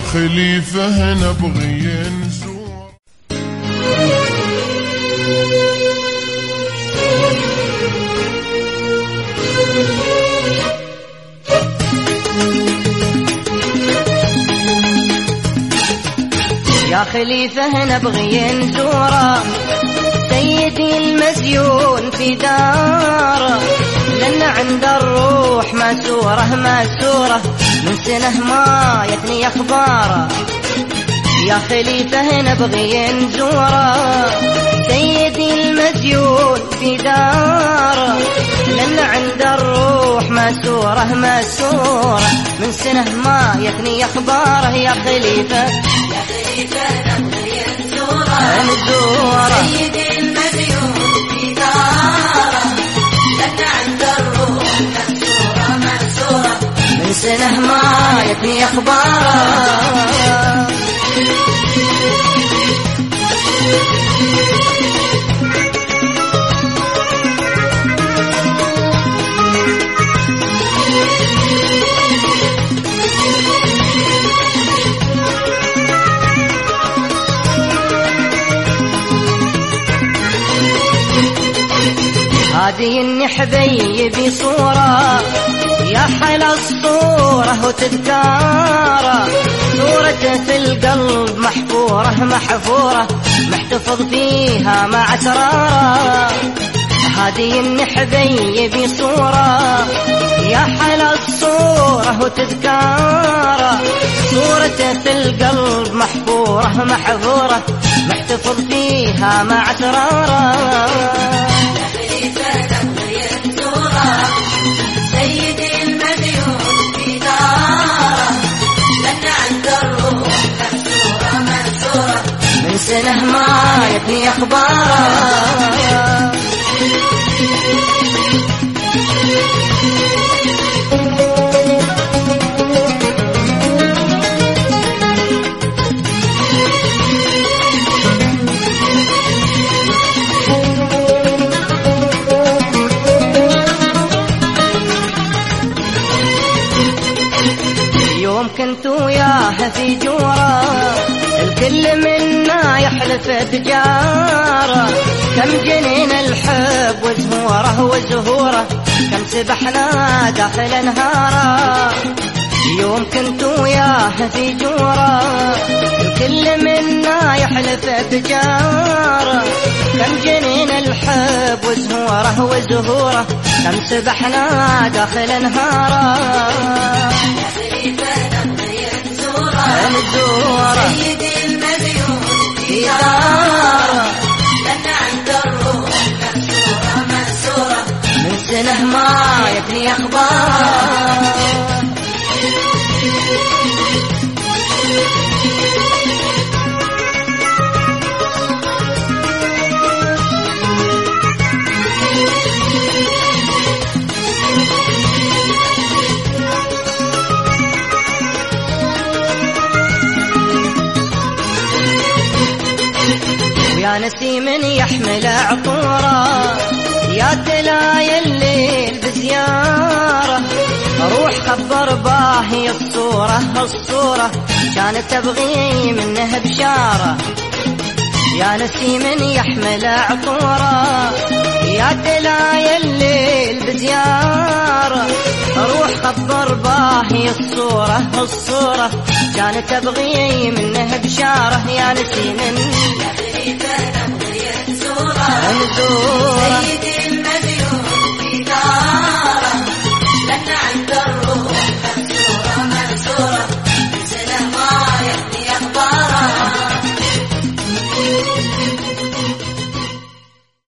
خليفة نبغي يا خليفة نبغي نزوره سيدي المزيون في داره لأن عند الروح مسورة مسورة من سنة ما يثني أخباره يا خليفة نبغي نزوره. سيدي المزيون في داره. لأن عند الروح مسورة مسورة من سنة ما يثني أخباره يا خليفة. نزوره. سيدي أخباره هذه النحبي بصورة وتذكارة صورته في القلب محفورة محفورة. محتفظ فيها مع أسراره. هذه النحبي بصورة يا حلا الصورة وتذكارة. صورته في القلب محفورة محفورة. محتفظ فيها مع أسراره. سنة ما يثني أخباره يوم كنت وياه في جورة الكل منا يحلف تجارة كم جنين الحب وزهوره وزهوره كم سبحنا داخل نهاره يوم كنت وياه في جورة الكل منا يحلف تجارة كم جنين الحب وزهوره وزهوره كم سبحنا داخل نهاره نزوره سيدي المديون. داره لك عند الروح منصورة من سنة ما أخبار ويا نسيم يحمل عطوره يا تلاي الليل بزياره. روح خبر باهي الصورة الصورة كانت تبغي منه بشارة. يا نسيم يحمل عطوره يا تلاي الليل بزيارة. روح خبر باهي الصورة الصورة كانت تبغي منه بشارة. يا نسيم خليفة نبغي نزوره نزوره سيدي